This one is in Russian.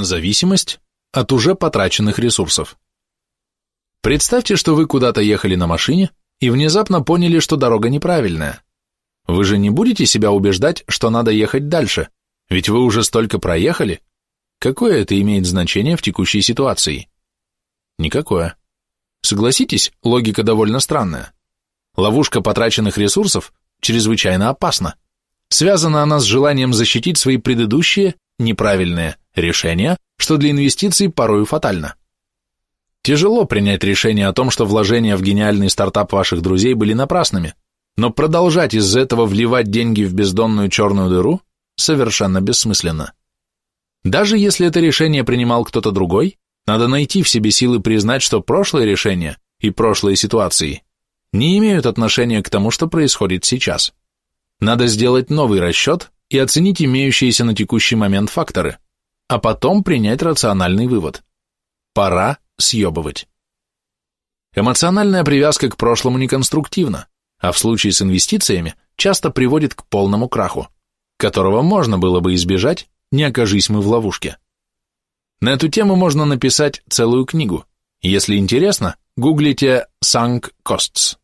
Зависимость от уже потраченных ресурсов. Представьте, что вы куда-то ехали на машине и внезапно поняли, что дорога неправильная. Вы же не будете себя убеждать, что надо ехать дальше, ведь вы уже столько проехали. Какое это имеет значение в текущей ситуации? Никакое. Согласитесь, логика довольно странная. Ловушка потраченных ресурсов чрезвычайно опасна. Связана она с желанием защитить свои предыдущие, неправильные решения, что для инвестиций порою фатально. Тяжело принять решение о том, что вложения в гениальный стартап ваших друзей были напрасными, но продолжать из-за этого вливать деньги в бездонную черную дыру совершенно бессмысленно. Даже если это решение принимал кто-то другой, надо найти в себе силы признать, что прошлые решения и прошлые ситуации не имеют отношения к тому, что происходит сейчас. Надо сделать новый расчет и оценить имеющиеся на текущий момент факторы, а потом принять рациональный вывод. Пора съебывать. Эмоциональная привязка к прошлому неконструктивна, а в случае с инвестициями часто приводит к полному краху, которого можно было бы избежать, не окажись мы в ловушке. На эту тему можно написать целую книгу. Если интересно, гуглите «Sunk Costs».